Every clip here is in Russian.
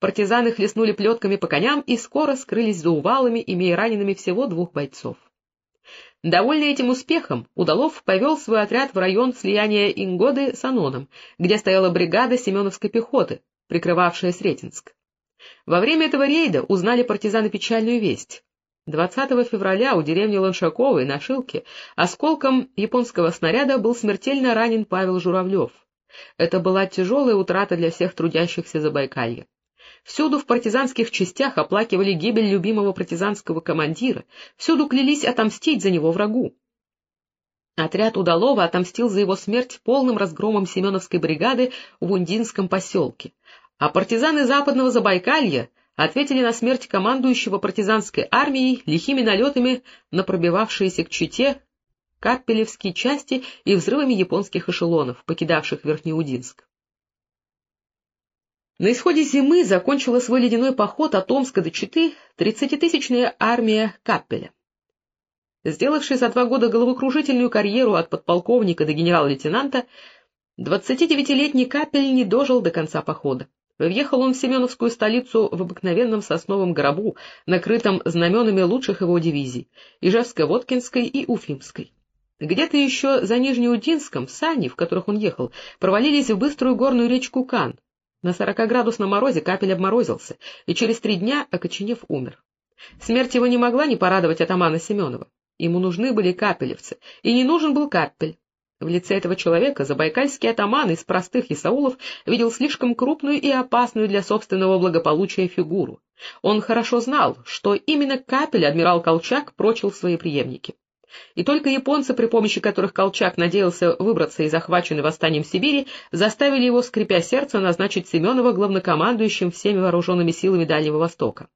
партизаны хлестнули плетками по коням и скоро скрылись за увалами, имея ранеными всего двух бойцов. Довольный этим успехом, Удалов повел свой отряд в район слияния Ингоды с Аноном, где стояла бригада Семеновской пехоты, прикрывавшая Сретенск. Во время этого рейда узнали партизаны печальную весть. 20 февраля у деревни Ланшаковой на Шилке осколком японского снаряда был смертельно ранен Павел Журавлев. Это была тяжелая утрата для всех трудящихся Забайкалья. Всюду в партизанских частях оплакивали гибель любимого партизанского командира, всюду клялись отомстить за него врагу. Отряд Удалова отомстил за его смерть полным разгромом Семеновской бригады в Ундинском поселке, а партизаны Западного Забайкалья ответили на смерть командующего партизанской армией лихими налетами на пробивавшиеся к Чите капелевские части и взрывами японских эшелонов, покидавших Верхнеудинск. На исходе зимы закончила свой ледяной поход от Омска до Читы тридцатитысячная армия Каппеля. Сделавший за два года головокружительную карьеру от подполковника до генерал-лейтенанта, 29-летний Капель не дожил до конца похода. Въехал он в Семеновскую столицу в обыкновенном сосновом гробу, накрытом знаменами лучших его дивизий — Ижевско-Воткинской и Уфимской. Где-то еще за Нижнеудинском сани, в которых он ехал, провалились в быструю горную речку Кан, на сорокаградусном морозе капель обморозился, и через три дня, окоченев, умер. Смерть его не могла не порадовать атамана Семенова. Ему нужны были капелевцы, и не нужен был капель. В лице этого человека забайкальский атаман из простых Исаулов видел слишком крупную и опасную для собственного благополучия фигуру. Он хорошо знал, что именно капель адмирал Колчак прочил в свои преемники. И только японцы, при помощи которых Колчак надеялся выбраться из захваченной восстанием Сибири, заставили его, скрипя сердце, назначить Семенова главнокомандующим всеми вооруженными силами Дальнего Востока.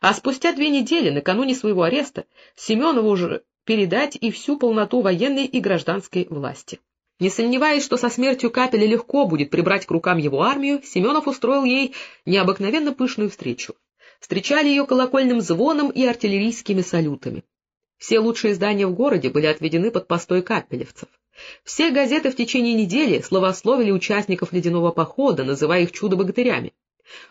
А спустя две недели, накануне своего ареста, Семенову уже передать и всю полноту военной и гражданской власти. Не сомневаясь, что со смертью Капеля легко будет прибрать к рукам его армию, Семенов устроил ей необыкновенно пышную встречу. Встречали ее колокольным звоном и артиллерийскими салютами. Все лучшие здания в городе были отведены под постой капелевцев. Все газеты в течение недели словословили участников ледяного похода, называя их чудо-богатырями.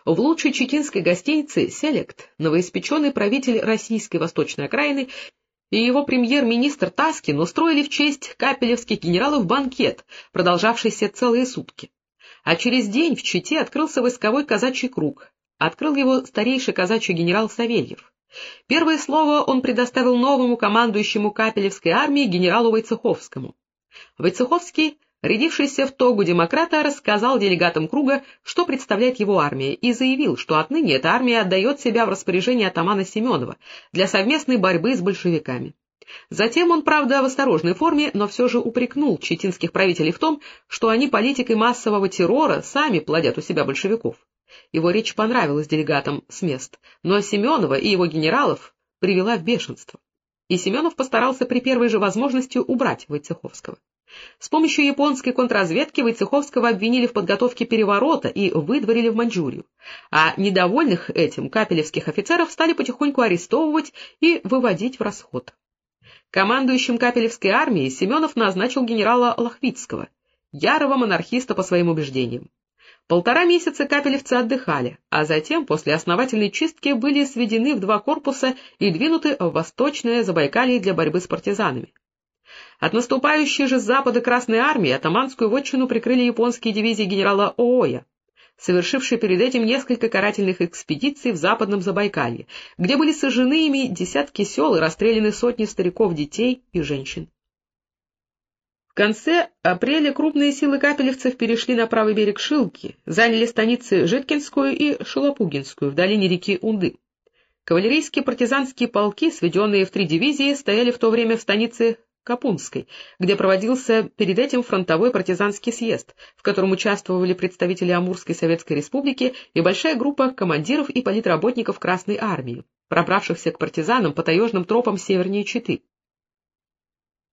В лучшей чекинской гостинице «Селект» новоиспеченный правитель российской восточной окраины и его премьер-министр Таскин устроили в честь капелевских генералов банкет, продолжавшийся целые сутки. А через день в Чите открылся войсковой казачий круг. Открыл его старейший казачий генерал Савельев. Первое слово он предоставил новому командующему Капелевской армии генералу Войцеховскому. Войцеховский, рядившийся в тогу демократа, рассказал делегатам круга, что представляет его армия, и заявил, что отныне эта армия отдает себя в распоряжение атамана Семенова для совместной борьбы с большевиками. Затем он, правда, в осторожной форме, но все же упрекнул читинских правителей в том, что они политикой массового террора сами плодят у себя большевиков. Его речь понравилась делегатам с мест, но Семенова и его генералов привела в бешенство. И Семенов постарался при первой же возможности убрать Войцеховского. С помощью японской контрразведки Войцеховского обвинили в подготовке переворота и выдворили в Маньчжурию, а недовольных этим капелевских офицеров стали потихоньку арестовывать и выводить в расход. Командующим Капелевской армией Семенов назначил генерала Лохвицкого, ярого монархиста по своим убеждениям. Полтора месяца капелевцы отдыхали, а затем, после основательной чистки, были сведены в два корпуса и двинуты в Восточное Забайкалье для борьбы с партизанами. От наступающей же с запада Красной Армии атаманскую вотчину прикрыли японские дивизии генерала Ооя, совершившие перед этим несколько карательных экспедиций в западном Забайкалье, где были сожжены ими десятки сел и расстреляны сотни стариков, детей и женщин. В конце апреля крупные силы капелевцев перешли на правый берег Шилки, заняли станицы Житкинскую и Шелопугинскую в долине реки Унды. Кавалерийские партизанские полки, сведенные в три дивизии, стояли в то время в станице Капунской, где проводился перед этим фронтовой партизанский съезд, в котором участвовали представители Амурской Советской Республики и большая группа командиров и политработников Красной Армии, пробравшихся к партизанам по таежным тропам севернее Читы.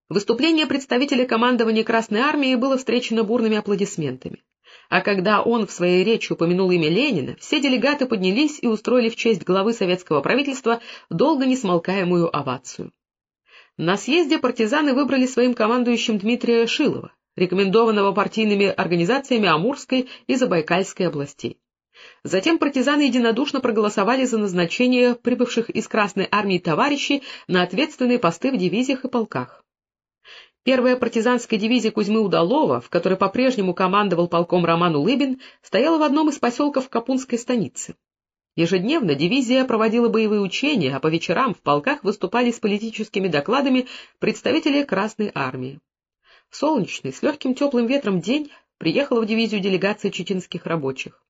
Выступление представителя командования Красной Армии было встречено бурными аплодисментами. А когда он в своей речи упомянул имя Ленина, все делегаты поднялись и устроили в честь главы советского правительства долго несмолкаемую овацию. На съезде партизаны выбрали своим командующим Дмитрия Шилова, рекомендованного партийными организациями Амурской и Забайкальской областей. Затем партизаны единодушно проголосовали за назначение прибывших из Красной армии товарищей на ответственные посты в дивизиях и полках. Первая партизанская дивизия Кузьмы Удалова, в которой по-прежнему командовал полком Роман Улыбин, стояла в одном из поселков Капунской станицы. Ежедневно дивизия проводила боевые учения, а по вечерам в полках выступали с политическими докладами представители Красной армии. В солнечный, с легким теплым ветром день приехала в дивизию делегация чеченских рабочих.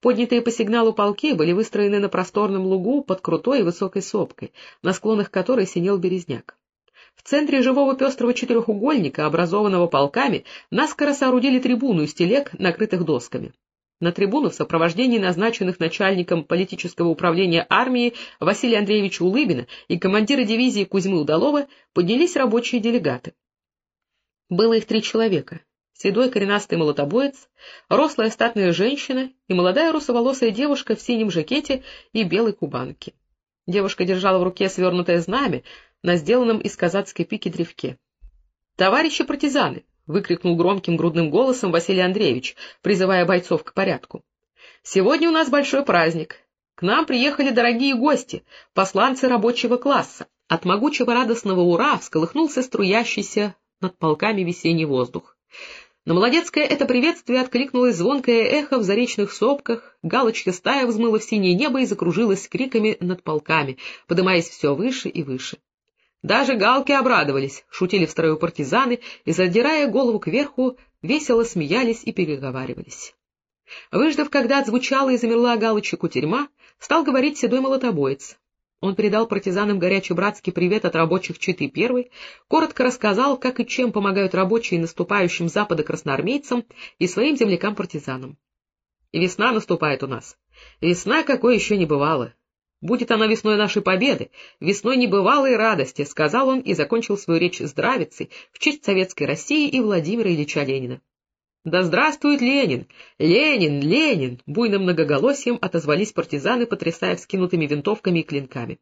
Поднятые по сигналу полки были выстроены на просторном лугу под крутой и высокой сопкой, на склонах которой синел березняк. В центре живого пестрого четырехугольника, образованного полками, наскоро соорудили трибуну из телег, накрытых досками. На трибуну в сопровождении назначенных начальником политического управления армии Василия Андреевича Улыбина и командира дивизии Кузьмы Удалова поднялись рабочие делегаты. Было их три человека — седой коренастый молотобоец, рослая статная женщина и молодая русоволосая девушка в синем жакете и белой кубанке. Девушка держала в руке свернутое знамя на сделанном из казацкой пики древке. — Товарищи партизаны! выкрикнул громким грудным голосом Василий Андреевич, призывая бойцов к порядку. Сегодня у нас большой праздник. К нам приехали дорогие гости, посланцы рабочего класса. От могучего радостного «Ура» всколыхнулся струящийся над полками весенний воздух. На молодецкое это приветствие откликнулось звонкое эхо в заречных сопках, галочка стая взмыла в синее небо и закружилась криками над полками, подымаясь все выше и выше. Даже галки обрадовались, шутили в строю партизаны и, задирая голову кверху, весело смеялись и переговаривались. Выждав, когда отзвучала и замерла галочка кутерьма, стал говорить седой молотобоец. Он передал партизанам горячий братский привет от рабочих Читы Первой, коротко рассказал, как и чем помогают рабочие наступающим запада красноармейцам и своим землякам-партизанам. — Весна наступает у нас. Весна, какой еще не бывало. Будет она весной нашей победы, весной небывалой радости, — сказал он и закончил свою речь здравицей в честь Советской России и Владимира Ильича Ленина. «Да здравствует Ленин! Ленин! Ленин!» — буйным многоголосием отозвались партизаны, потрясая вскинутыми винтовками и клинками.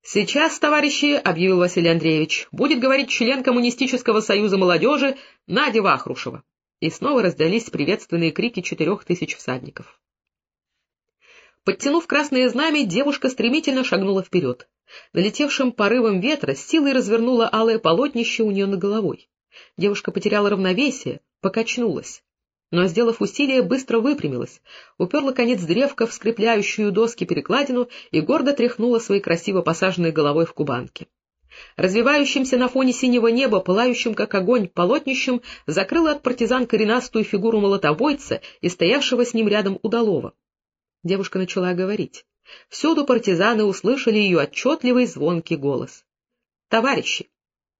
«Сейчас, товарищи, — объявил Василий Андреевич, — будет говорить член Коммунистического союза молодежи Надя Вахрушева». И снова раздались приветственные крики четырех тысяч всадников. Подтянув красное знамя, девушка стремительно шагнула вперед. Налетевшим порывом ветра силой развернула алое полотнище у нее над головой. Девушка потеряла равновесие, покачнулась. Но, сделав усилие, быстро выпрямилась, уперла конец древка в скрепляющую доски перекладину и гордо тряхнула своей красиво посаженной головой в кубанке. Развивающимся на фоне синего неба, пылающим как огонь, полотнищем, закрыла от партизан коренастую фигуру молотобойца и стоявшего с ним рядом удалого. Девушка начала говорить. Всюду партизаны услышали ее отчетливый звонкий голос. — Товарищи!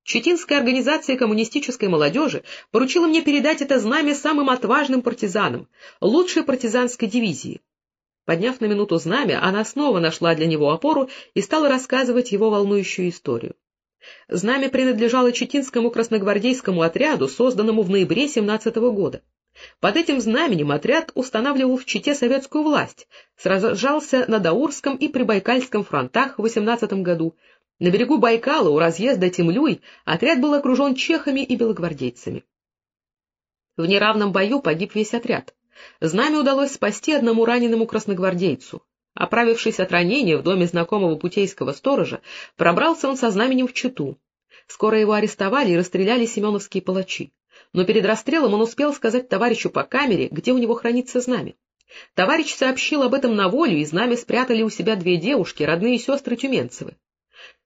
Читинская организация коммунистической молодежи поручила мне передать это знамя самым отважным партизанам, лучшей партизанской дивизии. Подняв на минуту знамя, она снова нашла для него опору и стала рассказывать его волнующую историю. Знамя принадлежало Читинскому красногвардейскому отряду, созданному в ноябре 17 года. Под этим знаменем отряд устанавливал в Чите советскую власть, сражался на Даурском и Прибайкальском фронтах в 18 году. На берегу Байкала у разъезда Темлюй отряд был окружен чехами и белогвардейцами. В неравном бою погиб весь отряд. Знамя удалось спасти одному раненому красногвардейцу. Оправившись от ранения в доме знакомого путейского сторожа, пробрался он со знаменем в Читу. Скоро его арестовали и расстреляли семеновские палачи но перед расстрелом он успел сказать товарищу по камере, где у него хранится знамя. Товарищ сообщил об этом на волю, и знамя спрятали у себя две девушки, родные сестры Тюменцевы.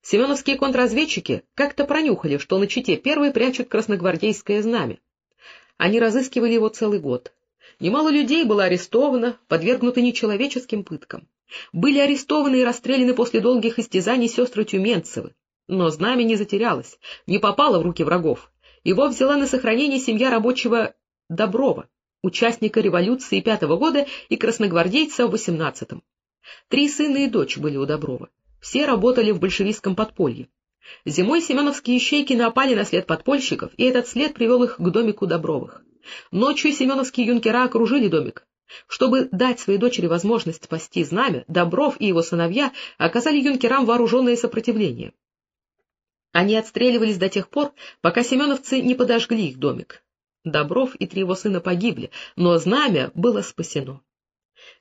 Семеновские контрразведчики как-то пронюхали, что на Чите первые прячут красногвардейское знамя. Они разыскивали его целый год. Немало людей было арестовано, подвергнуты нечеловеческим пыткам. Были арестованы и расстреляны после долгих истязаний сестры Тюменцевы. Но знамя не затерялось, не попало в руки врагов. Его взяла на сохранение семья рабочего Доброва, участника революции пятого года и красногвардейца в восемнадцатом. Три сына и дочь были у Доброва. Все работали в большевистском подполье. Зимой семеновские ищейки напали на след подпольщиков, и этот след привел их к домику Добровых. Ночью семеновские юнкера окружили домик. Чтобы дать своей дочери возможность спасти знамя, Добров и его сыновья оказали юнкерам вооруженное сопротивление. Они отстреливались до тех пор, пока семеновцы не подожгли их домик. Добров и три его сына погибли, но знамя было спасено.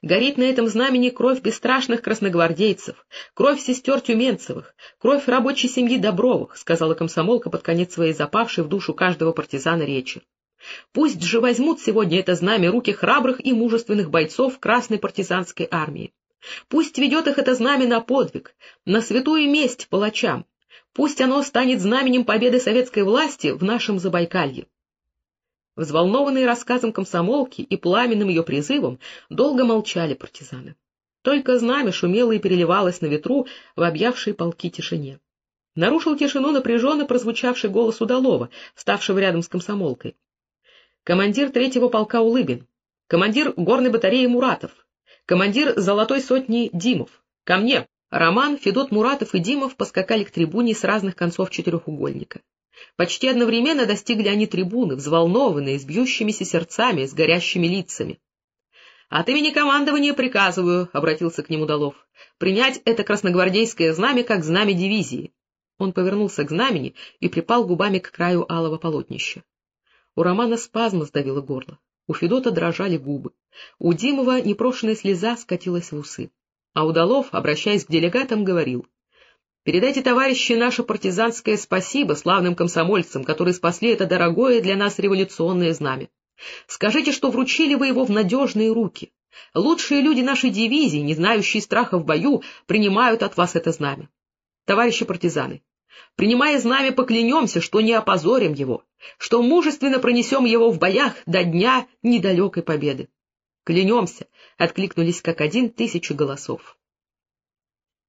Горит на этом знамени кровь бесстрашных красногвардейцев, кровь сестер Тюменцевых, кровь рабочей семьи Добровых, — сказала комсомолка под конец своей запавшей в душу каждого партизана речи. Пусть же возьмут сегодня это знамя руки храбрых и мужественных бойцов Красной партизанской армии. Пусть ведет их это знамя на подвиг, на святую месть палачам. Пусть оно станет знаменем победы советской власти в нашем Забайкалье. Взволнованные рассказом комсомолки и пламенным ее призывом, долго молчали партизаны. Только знамя шумело и переливалось на ветру в объявшей полки тишине. Нарушил тишину напряженно прозвучавший голос Удалова, вставшего рядом с комсомолкой. Командир третьего полка Улыбин, командир горной батареи Муратов, командир золотой сотни Димов. Ко мне! Роман, Федот Муратов и Димов поскакали к трибуне с разных концов четырехугольника. Почти одновременно достигли они трибуны, взволнованные, с бьющимися сердцами, с горящими лицами. — От имени командования приказываю, — обратился к нему Долов, — принять это красногвардейское знамя как знамя дивизии. Он повернулся к знамени и припал губами к краю алого полотнища. У Романа спазм сдавило горло, у Федота дрожали губы, у Димова непрошенная слеза скатилась в усы. А Удалов, обращаясь к делегатам, говорил, «Передайте, товарищи, наше партизанское спасибо славным комсомольцам, которые спасли это дорогое для нас революционное знамя. Скажите, что вручили вы его в надежные руки. Лучшие люди нашей дивизии, не знающие страха в бою, принимают от вас это знамя. Товарищи партизаны, принимая знамя, поклянемся, что не опозорим его, что мужественно пронесем его в боях до дня недалекой победы. Клянемся, — откликнулись как один тысячи голосов.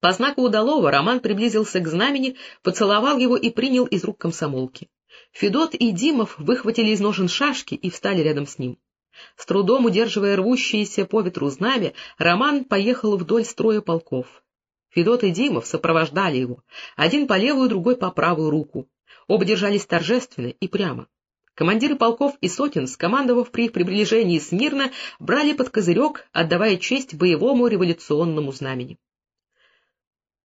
По знаку удалого Роман приблизился к знамени, поцеловал его и принял из рук комсомолки. Федот и Димов выхватили из ножен шашки и встали рядом с ним. С трудом удерживая рвущиеся по ветру знамя, Роман поехал вдоль строя полков. Федот и Димов сопровождали его, один по левую, другой по правую руку. Оба держались торжественно и прямо. Командиры полков и сотен, скомандовав при их приближении смирно, брали под козырек, отдавая честь боевому революционному знамени.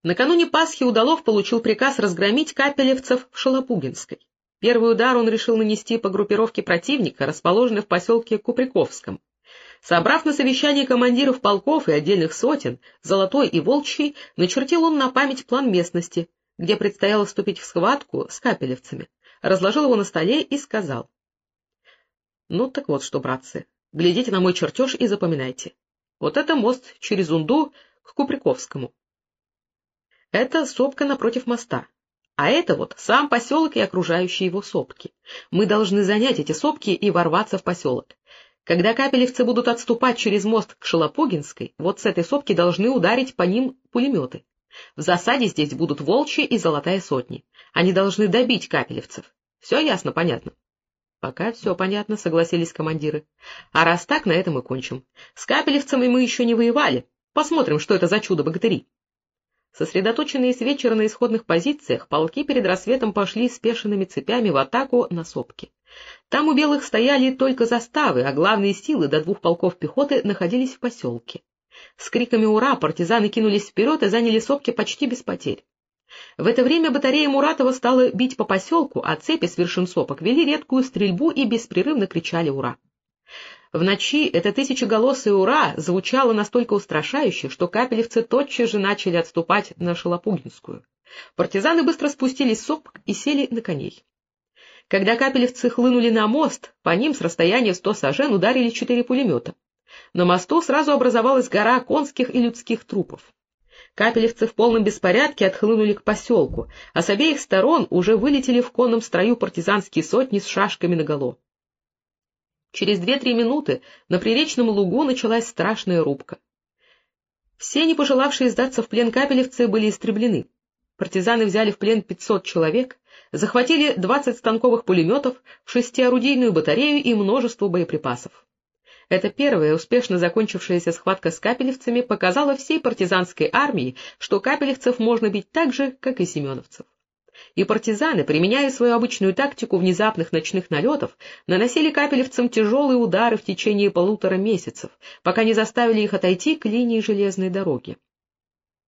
Накануне Пасхи Удалов получил приказ разгромить капелевцев в Шалопугинской. Первый удар он решил нанести по группировке противника, расположенной в поселке Куприковском. Собрав на совещании командиров полков и отдельных сотен, Золотой и Волчий, начертил он на память план местности, где предстояло вступить в схватку с капелевцами разложил его на столе и сказал. — Ну так вот что, братцы, глядите на мой чертеж и запоминайте. Вот это мост через Унду к Куприковскому. Это сопка напротив моста. А это вот сам поселок и окружающие его сопки. Мы должны занять эти сопки и ворваться в поселок. Когда капелевцы будут отступать через мост к Шалопугинской, вот с этой сопки должны ударить по ним пулеметы. В засаде здесь будут волчьи и золотая сотни. Они должны добить капелевцев. Все ясно, понятно? — Пока все понятно, — согласились командиры. — А раз так, на этом и кончим. С капелевцами мы еще не воевали. Посмотрим, что это за чудо-богатыри. Сосредоточенные с вечера на исходных позициях, полки перед рассветом пошли спешенными цепями в атаку на сопки. Там у белых стояли только заставы, а главные силы до двух полков пехоты находились в поселке. С криками «Ура!» партизаны кинулись вперед и заняли сопки почти без потерь. В это время батарея Муратова стала бить по поселку, а цепи с вершин сопок вели редкую стрельбу и беспрерывно кричали «Ура!». В ночи это тысячеголосое «Ура!» звучало настолько устрашающе, что капелевцы тотчас же начали отступать на Шалопугинскую. Партизаны быстро спустились с сопок и сели на коней. Когда капелевцы хлынули на мост, по ним с расстояния сто сажен ударили четыре пулемета. На мосту сразу образовалась гора конских и людских трупов. Капелевцы в полном беспорядке отхлынули к поселку, а с обеих сторон уже вылетели в конном строю партизанские сотни с шашками наголо. Через две-три минуты на приречном лугу началась страшная рубка. Все, не пожелавшие сдаться в плен капелевцы, были истреблены. Партизаны взяли в плен 500 человек, захватили 20 станковых пулеметов, шестиорудийную батарею и множество боеприпасов. Эта первая, успешно закончившаяся схватка с капелевцами показала всей партизанской армии, что капелевцев можно бить так же, как и семеновцев. И партизаны, применяя свою обычную тактику внезапных ночных налетов, наносили капелевцам тяжелые удары в течение полутора месяцев, пока не заставили их отойти к линии железной дороги.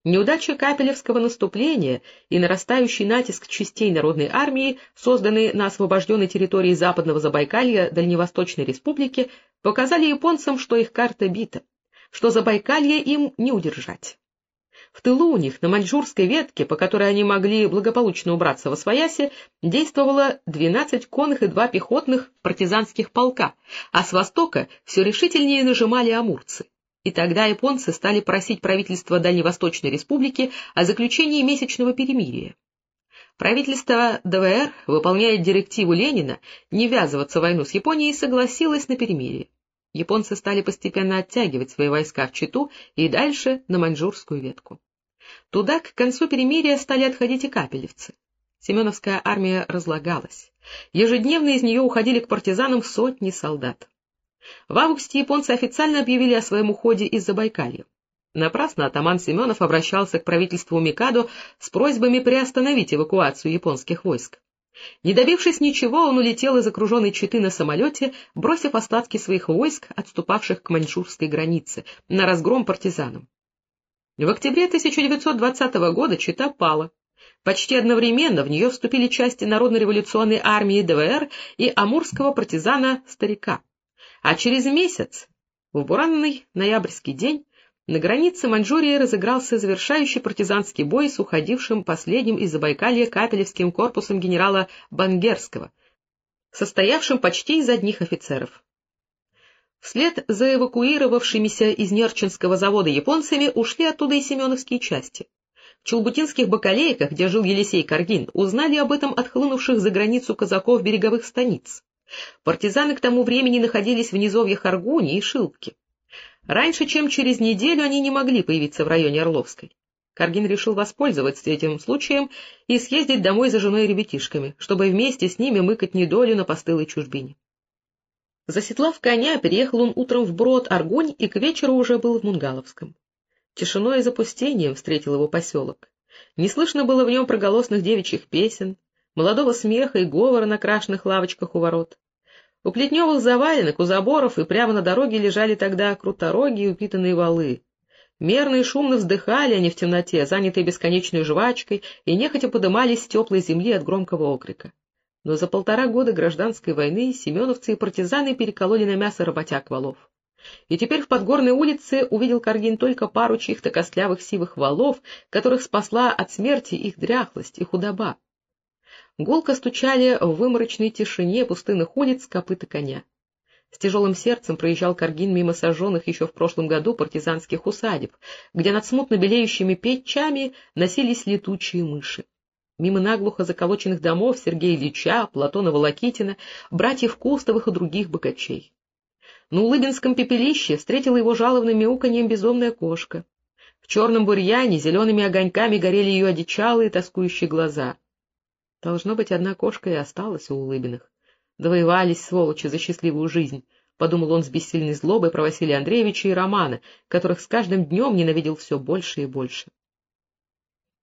Неудача Капелевского наступления и нарастающий натиск частей Народной армии, созданные на освобожденной территории Западного Забайкалья Дальневосточной Республики, показали японцам, что их карта бита. что Забайкалье им не удержать. В тылу у них, на маньчжурской ветке, по которой они могли благополучно убраться во своясе, действовало 12 конных и два пехотных партизанских полка, а с востока все решительнее нажимали амурцы. И тогда японцы стали просить правительство Дальневосточной республики о заключении месячного перемирия. Правительство ДВР, выполняя директиву Ленина не ввязываться в войну с Японией, согласилось на перемирие. Японцы стали постепенно оттягивать свои войска в Читу и дальше на маньчжурскую ветку. Туда к концу перемирия стали отходить и капелевцы. Семеновская армия разлагалась. Ежедневно из нее уходили к партизанам сотни солдат. В августе японцы официально объявили о своем уходе из Забайкалья. Напрасно атаман Семенов обращался к правительству Микадо с просьбами приостановить эвакуацию японских войск. Не добившись ничего, он улетел из окруженной Читы на самолете, бросив остатки своих войск, отступавших к маньчжурской границе, на разгром партизанам. В октябре 1920 года Чита пала. Почти одновременно в нее вступили части Народно-революционной армии ДВР и амурского партизана Старика. А через месяц, в буранный ноябрьский день, на границе Маньчжурии разыгрался завершающий партизанский бой с уходившим последним из Забайкалья Капелевским корпусом генерала Бангерского, состоявшим почти из одних офицеров. Вслед за эвакуировавшимися из Нерчинского завода японцами ушли оттуда и семеновские части. В Челбутинских бакалейках, где жил Елисей Каргин, узнали об этом отхлынувших за границу казаков береговых станиц. Партизаны к тому времени находились в низовьях Аргуни и Шилки. Раньше, чем через неделю, они не могли появиться в районе Орловской. Каргин решил воспользоваться этим случаем и съездить домой за женой и ребятишками, чтобы вместе с ними мыкать недолю на постылой чужбине. Заседлав коня, переехал он утром в брод Аргунь и к вечеру уже был в Мунгаловском. Тишиной и запустением встретил его поселок. Не слышно было в нем проголосных девичьих песен, молодого смеха и говора на крашенных лавочках у ворот. У плетневых заваленок, у заборов и прямо на дороге лежали тогда крутороги и упитанные валы. Мерно и шумно вздыхали они в темноте, занятые бесконечной жвачкой, и нехотя подымались с теплой земли от громкого окрика. Но за полтора года гражданской войны семеновцы и партизаны перекололи на мясо работяг валов. И теперь в Подгорной улице увидел Каргин только пару чьих-то костлявых сивых валов, которых спасла от смерти их дряхлость и худоба. Гулко стучали в выморочной тишине пустынных улиц копыта коня. С тяжелым сердцем проезжал Каргин мимо сожженных еще в прошлом году партизанских усадеб, где над смутно белеющими печами носились летучие мыши. Мимо наглухо заколоченных домов Сергея Ильича, Платона Волокитина, братьев Кустовых и других богачей. На Улыбинском пепелище встретила его жалобным мяуканьем безумная кошка. В черном бурьяне зелеными огоньками горели ее одичалые тоскующие глаза — Должно быть, одна кошка и осталась у Улыбиных. Довоевались, сволочи, за счастливую жизнь, — подумал он с бессильной злобой про Василия Андреевича и Романа, которых с каждым днем ненавидел все больше и больше.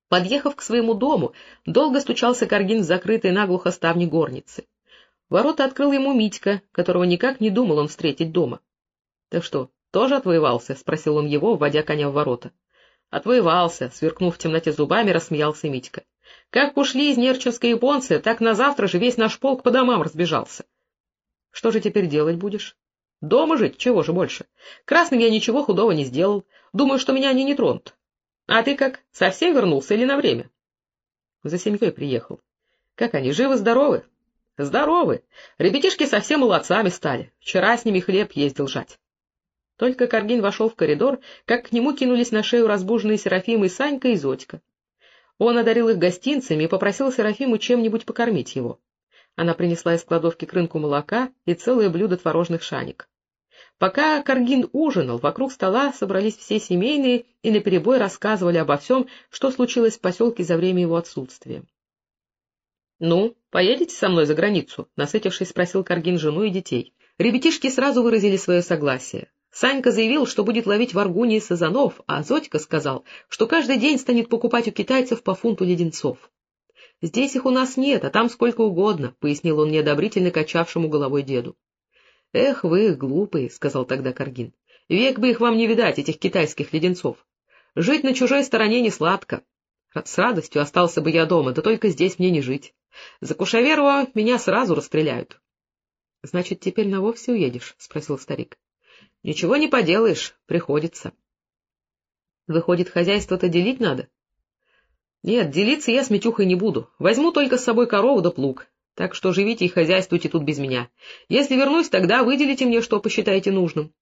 Подъехав к своему дому, долго стучался Каргин в закрытой наглухо ставни горницы. Ворота открыл ему Митька, которого никак не думал он встретить дома. — Ты что, тоже отвоевался? — спросил он его, вводя коня в ворота. — Отвоевался, — сверкнув в темноте зубами, рассмеялся Митька. Как ушли из Нерчинской японцы, так на завтра же весь наш полк по домам разбежался. Что же теперь делать будешь? Дома жить, чего же больше? Красным я ничего худого не сделал. Думаю, что меня они не тронут. А ты как, совсем вернулся или на время? За семьей приехал. Как они, живы-здоровы? Здоровы. Ребятишки совсем молодцами стали. Вчера с ними хлеб ездил жать. Только Каргин вошел в коридор, как к нему кинулись на шею разбуженные Серафим и Санька и Зодька. Он одарил их гостинцами и попросил Серафиму чем-нибудь покормить его. Она принесла из кладовки крынку молока и целое блюдо творожных шаник. Пока Каргин ужинал, вокруг стола собрались все семейные и наперебой рассказывали обо всем, что случилось в поселке за время его отсутствия. — Ну, поедете со мной за границу? — насытившись, спросил Каргин жену и детей. Ребятишки сразу выразили свое согласие. Санька заявил, что будет ловить в Аргунии сазанов, а Зодька сказал, что каждый день станет покупать у китайцев по фунту леденцов. — Здесь их у нас нет, а там сколько угодно, — пояснил он неодобрительно качавшему головой деду. — Эх вы, глупые, — сказал тогда Каргин. — Век бы их вам не видать, этих китайских леденцов. Жить на чужой стороне не сладко. С радостью остался бы я дома, да только здесь мне не жить. За Кушаверова меня сразу расстреляют. — Значит, теперь на вовсе уедешь? — спросил старик. Ничего не поделаешь, приходится. Выходит, хозяйство-то делить надо? Нет, делиться я с Митюхой не буду. Возьму только с собой корову да плуг. Так что живите и хозяйствуйте тут без меня. Если вернусь, тогда выделите мне, что посчитаете нужным.